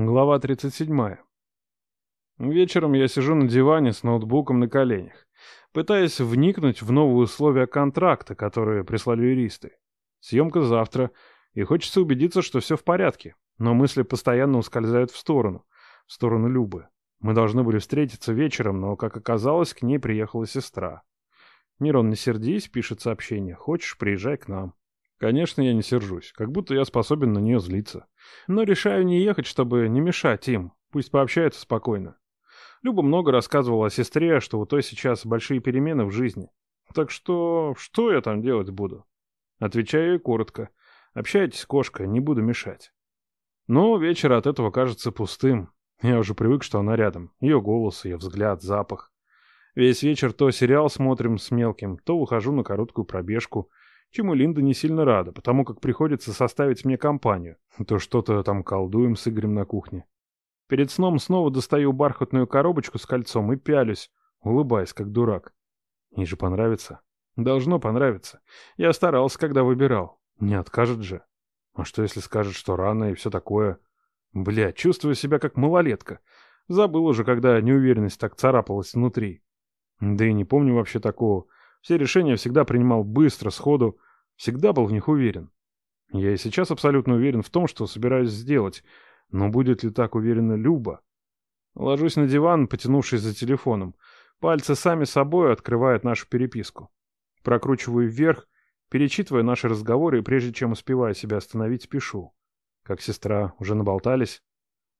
Глава 37. Вечером я сижу на диване с ноутбуком на коленях, пытаясь вникнуть в новые условия контракта, которые прислали юристы. Съемка завтра, и хочется убедиться, что все в порядке, но мысли постоянно ускользают в сторону, в сторону Любы. Мы должны были встретиться вечером, но, как оказалось, к ней приехала сестра. «Мирон, не сердись», — пишет сообщение. «Хочешь, приезжай к нам». Конечно, я не сержусь, как будто я способен на нее злиться. Но решаю не ехать, чтобы не мешать им. Пусть пообщаются спокойно. Люба много рассказывала о сестре, что у той сейчас большие перемены в жизни. Так что, что я там делать буду? Отвечаю ей коротко. Общайтесь, кошка, не буду мешать. Но вечер от этого кажется пустым. Я уже привык, что она рядом. Ее голос, ее взгляд, запах. Весь вечер то сериал смотрим с мелким, то ухожу на короткую пробежку, чему Линда не сильно рада, потому как приходится составить мне компанию. То что-то там колдуем с Игорем на кухне. Перед сном снова достаю бархатную коробочку с кольцом и пялюсь, улыбаясь, как дурак. Ей же понравится. Должно понравиться. Я старался, когда выбирал. Не откажет же. А что, если скажет, что рано и все такое? Бля, чувствую себя как малолетка. Забыл уже, когда неуверенность так царапалась внутри. Да и не помню вообще такого. Все решения всегда принимал быстро, сходу, всегда был в них уверен. Я и сейчас абсолютно уверен в том, что собираюсь сделать, но будет ли так уверена Люба? Ложусь на диван, потянувшись за телефоном. Пальцы сами собой открывают нашу переписку. Прокручиваю вверх, перечитывая наши разговоры, и прежде чем успеваю себя остановить, пишу. Как сестра, уже наболтались?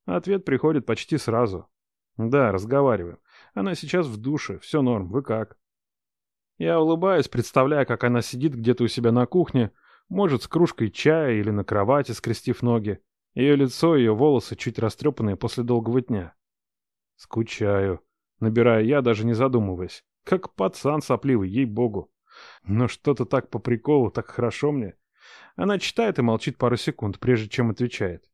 Ответ приходит почти сразу. Да, разговариваем. Она сейчас в душе, все норм, вы как? Я улыбаюсь, представляя, как она сидит где-то у себя на кухне, может, с кружкой чая или на кровати, скрестив ноги. Ее лицо, ее волосы чуть растрепанные после долгого дня. Скучаю. Набираю я, даже не задумываясь. Как пацан сопливый, ей-богу. Но что-то так по приколу, так хорошо мне. Она читает и молчит пару секунд, прежде чем отвечает.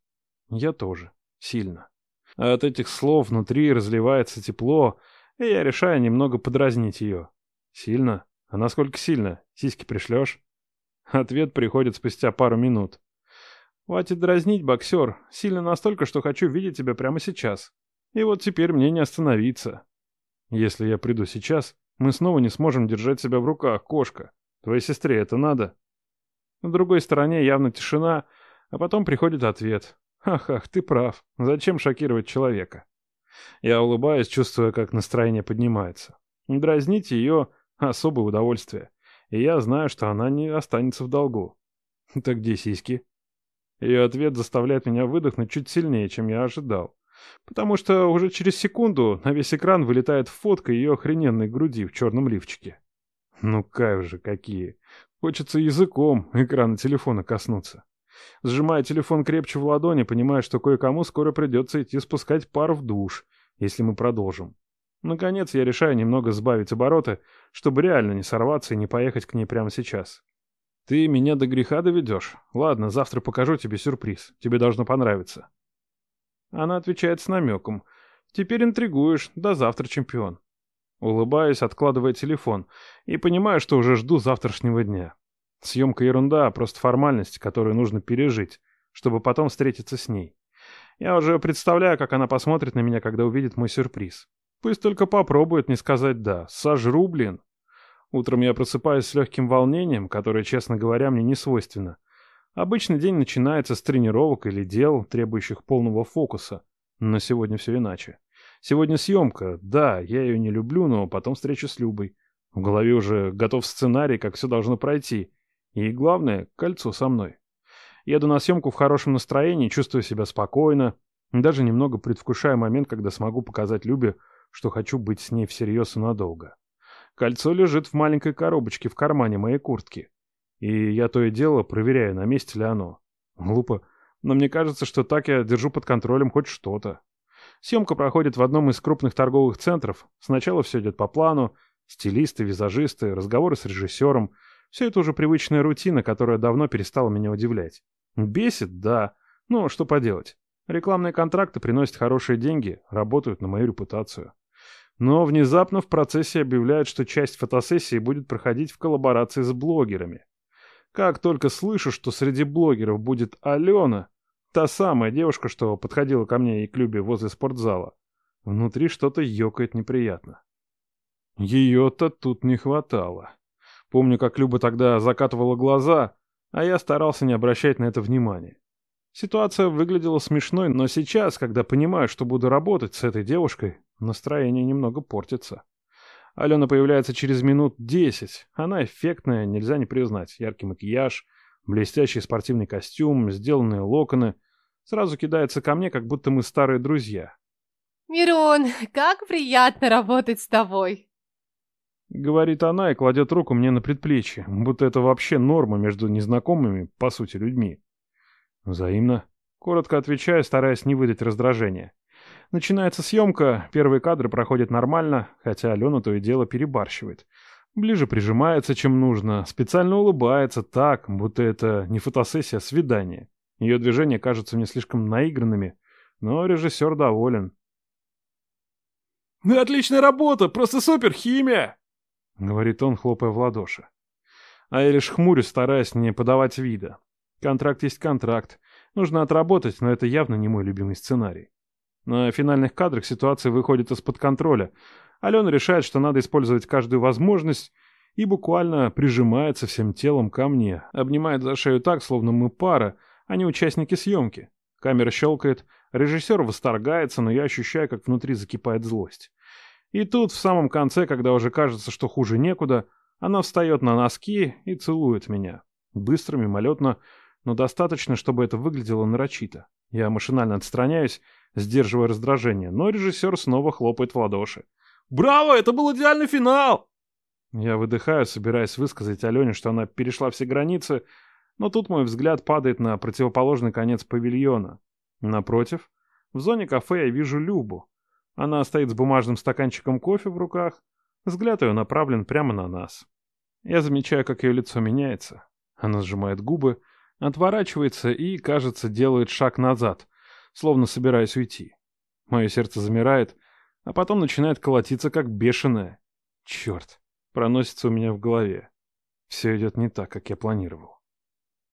Я тоже. Сильно. А от этих слов внутри разливается тепло, и я решаю немного подразнить ее. Сильно? А насколько сильно? Сиськи пришлешь? Ответ приходит спустя пару минут. Хватит дразнить, боксер. Сильно настолько, что хочу видеть тебя прямо сейчас. И вот теперь мне не остановиться. Если я приду сейчас, мы снова не сможем держать себя в руках, кошка. Твоей сестре это надо. На другой стороне явно тишина, а потом приходит ответ. Ах-ах, ты прав. Зачем шокировать человека? Я улыбаюсь, чувствуя, как настроение поднимается. Дразнить ее Особое удовольствие. И я знаю, что она не останется в долгу. Так где сиськи? Ее ответ заставляет меня выдохнуть чуть сильнее, чем я ожидал. Потому что уже через секунду на весь экран вылетает фотка ее охрененной груди в черном лифчике. Ну кайф же какие. Хочется языком экрана телефона коснуться. Сжимая телефон крепче в ладони, понимая, что кое-кому скоро придется идти спускать пар в душ, если мы продолжим. Наконец я решаю немного сбавить обороты, чтобы реально не сорваться и не поехать к ней прямо сейчас. Ты меня до греха доведешь? Ладно, завтра покажу тебе сюрприз. Тебе должно понравиться. Она отвечает с намеком. Теперь интригуешь. До завтра, чемпион. Улыбаюсь, откладывая телефон, и понимаю, что уже жду завтрашнего дня. Съемка ерунда, просто формальность, которую нужно пережить, чтобы потом встретиться с ней. Я уже представляю, как она посмотрит на меня, когда увидит мой сюрприз. Пусть только попробует не сказать «да». Сожру, блин. Утром я просыпаюсь с легким волнением, которое, честно говоря, мне не свойственно. Обычный день начинается с тренировок или дел, требующих полного фокуса. Но сегодня все иначе. Сегодня съемка. Да, я ее не люблю, но потом встреча с Любой. В голове уже готов сценарий, как все должно пройти. И главное, кольцо со мной. Еду на съемку в хорошем настроении, чувствую себя спокойно, даже немного предвкушая момент, когда смогу показать Любе, что хочу быть с ней всерьез и надолго. Кольцо лежит в маленькой коробочке в кармане моей куртки. И я то и дело проверяю, на месте ли оно. Глупо, но мне кажется, что так я держу под контролем хоть что-то. Съемка проходит в одном из крупных торговых центров. Сначала все идет по плану. Стилисты, визажисты, разговоры с режиссером. Все это уже привычная рутина, которая давно перестала меня удивлять. Бесит, да. Но что поделать. Рекламные контракты приносят хорошие деньги, работают на мою репутацию. Но внезапно в процессе объявляют, что часть фотосессии будет проходить в коллаборации с блогерами. Как только слышу, что среди блогеров будет Алена, Та самая девушка, что подходила ко мне и к Любе возле спортзала. Внутри что-то ёкает неприятно. Ее-то тут не хватало. Помню, как Люба тогда закатывала глаза, а я старался не обращать на это внимания. Ситуация выглядела смешной, но сейчас, когда понимаю, что буду работать с этой девушкой, настроение немного портится. Алена появляется через минут десять. Она эффектная, нельзя не признать. Яркий макияж, блестящий спортивный костюм, сделанные локоны. Сразу кидается ко мне, как будто мы старые друзья. «Мирон, как приятно работать с тобой!» Говорит она и кладет руку мне на предплечье, будто это вообще норма между незнакомыми, по сути, людьми. Взаимно. Коротко отвечаю, стараясь не выдать раздражения. Начинается съемка, первые кадры проходят нормально, хотя Алена то и дело перебарщивает. Ближе прижимается, чем нужно, специально улыбается так, будто это не фотосессия, а свидание. Ее движения кажутся мне слишком наигранными, но режиссер доволен. «Ну, отличная работа! Просто супер, химия!» — говорит он, хлопая в ладоши. А я лишь хмурюсь, стараясь не подавать вида. Контракт есть контракт. Нужно отработать, но это явно не мой любимый сценарий. На финальных кадрах ситуация выходит из-под контроля. Алена решает, что надо использовать каждую возможность, и буквально прижимается всем телом ко мне, обнимает за шею так, словно мы пара, а не участники съемки. Камера щелкает, режиссер восторгается, но я ощущаю, как внутри закипает злость. И тут, в самом конце, когда уже кажется, что хуже некуда, она встает на носки и целует меня. Быстро, мимолетно, но достаточно, чтобы это выглядело нарочито. Я машинально отстраняюсь, сдерживая раздражение, но режиссер снова хлопает в ладоши. «Браво! Это был идеальный финал!» Я выдыхаю, собираясь высказать Алене, что она перешла все границы, но тут мой взгляд падает на противоположный конец павильона. Напротив, в зоне кафе я вижу Любу. Она стоит с бумажным стаканчиком кофе в руках, взгляд ее направлен прямо на нас. Я замечаю, как ее лицо меняется. Она сжимает губы, отворачивается и, кажется, делает шаг назад, словно собираясь уйти. Мое сердце замирает, а потом начинает колотиться, как бешеное. Черт, проносится у меня в голове. Все идет не так, как я планировал.